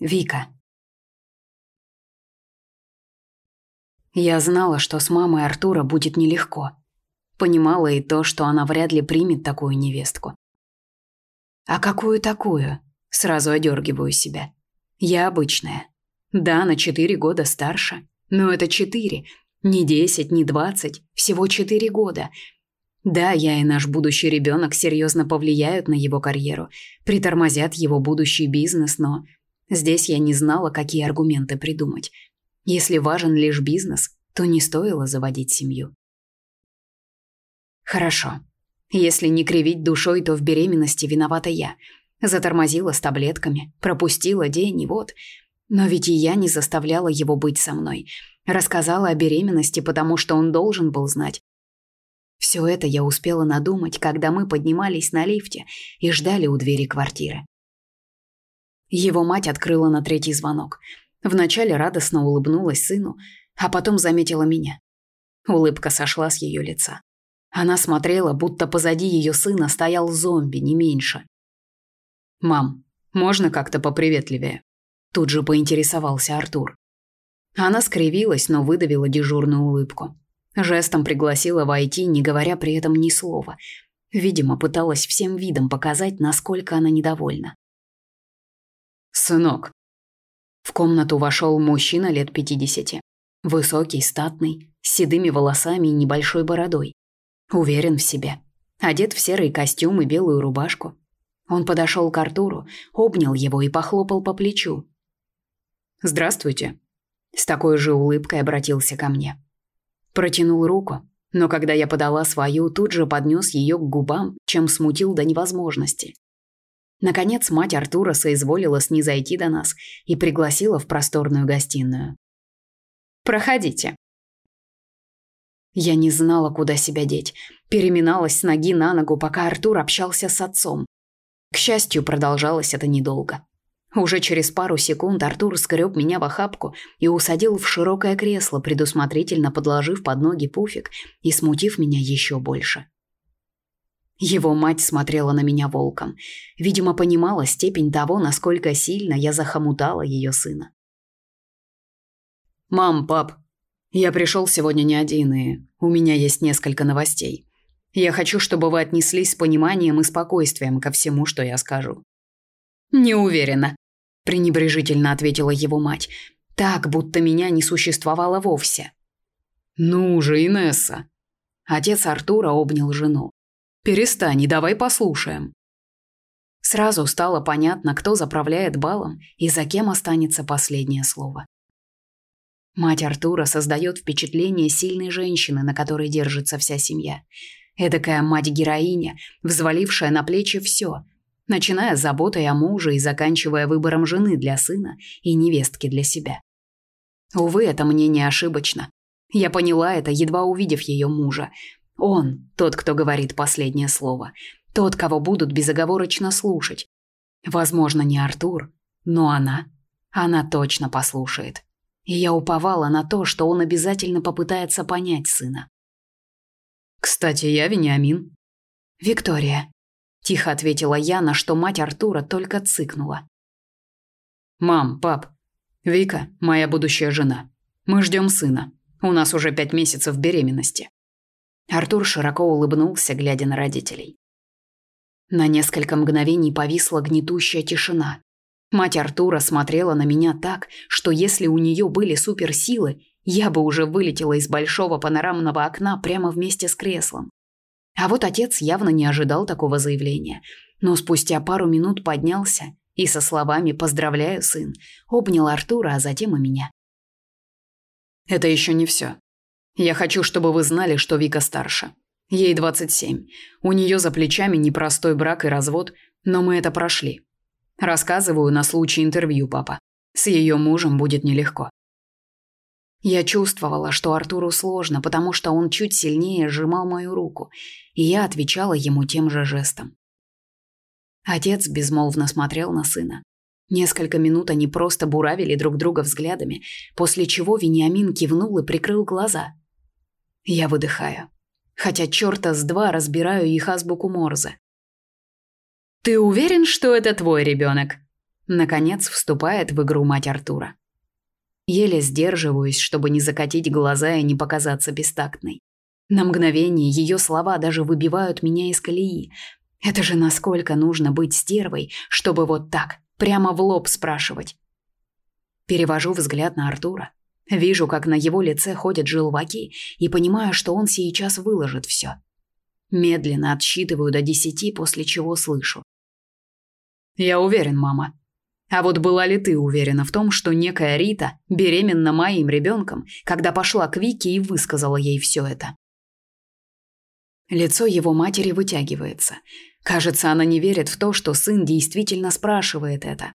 Вика. Я знала, что с мамой Артура будет нелегко. Понимала и то, что она вряд ли примет такую невестку. А какую такую? Сразу одергиваю себя. Я обычная. Да, на четыре года старше. Но это четыре. Не десять, не двадцать. Всего четыре года. Да, я и наш будущий ребенок серьезно повлияют на его карьеру, притормозят его будущий бизнес, но Здесь я не знала, какие аргументы придумать. Если важен лишь бизнес, то не стоило заводить семью. Хорошо. Если не кривить душой, то в беременности виновата я. Затормозила с таблетками, пропустила день и вот. Но ведь и я не заставляла его быть со мной. Рассказала о беременности, потому что он должен был знать. Все это я успела надумать, когда мы поднимались на лифте и ждали у двери квартиры. Его мать открыла на третий звонок. Вначале радостно улыбнулась сыну, а потом заметила меня. Улыбка сошла с ее лица. Она смотрела, будто позади ее сына стоял зомби, не меньше. «Мам, можно как-то поприветливее?» Тут же поинтересовался Артур. Она скривилась, но выдавила дежурную улыбку. Жестом пригласила войти, не говоря при этом ни слова. Видимо, пыталась всем видом показать, насколько она недовольна. «Сынок». В комнату вошел мужчина лет 50. Высокий, статный, с седыми волосами и небольшой бородой. Уверен в себе. Одет в серый костюм и белую рубашку. Он подошел к Артуру, обнял его и похлопал по плечу. «Здравствуйте». С такой же улыбкой обратился ко мне. Протянул руку, но когда я подала свою, тут же поднес ее к губам, чем смутил до невозможности. Наконец мать Артура соизволила снизойти до нас и пригласила в просторную гостиную. «Проходите». Я не знала, куда себя деть. Переминалась с ноги на ногу, пока Артур общался с отцом. К счастью, продолжалось это недолго. Уже через пару секунд Артур скреб меня в охапку и усадил в широкое кресло, предусмотрительно подложив под ноги пуфик и смутив меня еще больше. Его мать смотрела на меня волком. Видимо, понимала степень того, насколько сильно я захомутала ее сына. «Мам, пап, я пришел сегодня не один, и у меня есть несколько новостей. Я хочу, чтобы вы отнеслись с пониманием и спокойствием ко всему, что я скажу». «Не уверена», – пренебрежительно ответила его мать, так, будто меня не существовало вовсе. «Ну же, Инесса!» Отец Артура обнял жену. «Перестань давай послушаем». Сразу стало понятно, кто заправляет балом и за кем останется последнее слово. Мать Артура создает впечатление сильной женщины, на которой держится вся семья. Эдакая мать-героиня, взвалившая на плечи все, начиная с заботой о муже и заканчивая выбором жены для сына и невестки для себя. Увы, это мнение ошибочно. Я поняла это, едва увидев ее мужа, он – тот, кто говорит последнее слово. Тот, кого будут безоговорочно слушать. Возможно, не Артур, но она. Она точно послушает. И я уповала на то, что он обязательно попытается понять сына. «Кстати, я Вениамин». «Виктория», – тихо ответила я, на что мать Артура только цыкнула. «Мам, пап, Вика – моя будущая жена. Мы ждем сына. У нас уже пять месяцев беременности». Артур широко улыбнулся, глядя на родителей. На несколько мгновений повисла гнетущая тишина. Мать Артура смотрела на меня так, что если у нее были суперсилы, я бы уже вылетела из большого панорамного окна прямо вместе с креслом. А вот отец явно не ожидал такого заявления, но спустя пару минут поднялся и со словами «Поздравляю, сын!» обнял Артура, а затем и меня. «Это еще не все», я хочу, чтобы вы знали, что Вика старше. Ей 27. У нее за плечами непростой брак и развод, но мы это прошли. Рассказываю на случай интервью, папа. С ее мужем будет нелегко. Я чувствовала, что Артуру сложно, потому что он чуть сильнее сжимал мою руку, и я отвечала ему тем же жестом. Отец безмолвно смотрел на сына. Несколько минут они просто буравили друг друга взглядами, после чего Вениамин кивнул и прикрыл глаза – я выдыхаю. Хотя черта с два разбираю их азбуку Морзе. «Ты уверен, что это твой ребенок?» Наконец вступает в игру мать Артура. Еле сдерживаюсь, чтобы не закатить глаза и не показаться бестактной. На мгновение ее слова даже выбивают меня из колеи. Это же насколько нужно быть стервой, чтобы вот так, прямо в лоб спрашивать. Перевожу взгляд на Артура. Вижу, как на его лице ходят желваки и понимаю, что он сейчас выложит все. Медленно отсчитываю до десяти, после чего слышу. «Я уверен, мама. А вот была ли ты уверена в том, что некая Рита беременна моим ребенком, когда пошла к Вике и высказала ей все это?» Лицо его матери вытягивается. Кажется, она не верит в то, что сын действительно спрашивает это.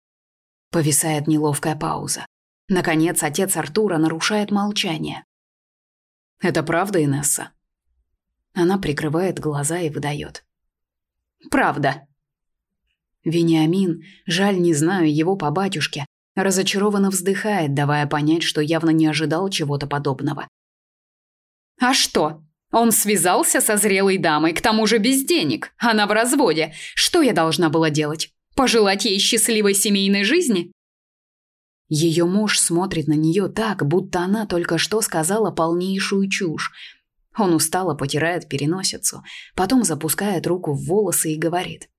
Повисает неловкая пауза. Наконец отец Артура нарушает молчание. «Это правда, Инесса?» Она прикрывает глаза и выдает. «Правда». Вениамин, жаль, не знаю его по батюшке, разочарованно вздыхает, давая понять, что явно не ожидал чего-то подобного. «А что? Он связался со зрелой дамой, к тому же без денег. Она в разводе. Что я должна была делать? Пожелать ей счастливой семейной жизни?» Ее муж смотрит на нее так, будто она только что сказала полнейшую чушь. Он устало потирает переносицу, потом запускает руку в волосы и говорит.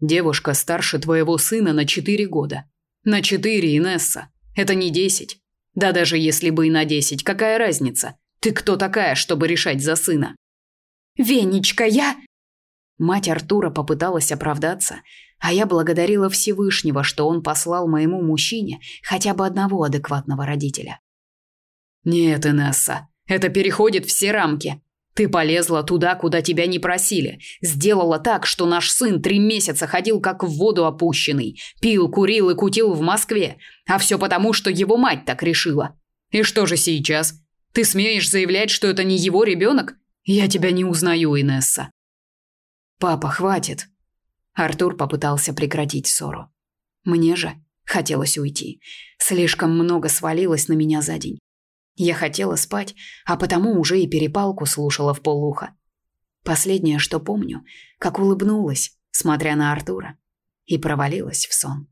«Девушка старше твоего сына на четыре года. На четыре, Инесса. Это не десять. Да даже если бы и на десять, какая разница? Ты кто такая, чтобы решать за сына?» «Венечка, я...» Мать Артура попыталась оправдаться, а я благодарила Всевышнего, что он послал моему мужчине хотя бы одного адекватного родителя. «Нет, Инесса, это переходит все рамки. Ты полезла туда, куда тебя не просили. Сделала так, что наш сын три месяца ходил как в воду опущенный, пил, курил и кутил в Москве, а все потому, что его мать так решила. И что же сейчас? Ты смеешь заявлять, что это не его ребенок? Я тебя не узнаю, Инесса». «Папа, хватит!» Артур попытался прекратить ссору. «Мне же хотелось уйти. Слишком много свалилось на меня за день. Я хотела спать, а потому уже и перепалку слушала в полуха. Последнее, что помню, как улыбнулась, смотря на Артура, и провалилась в сон.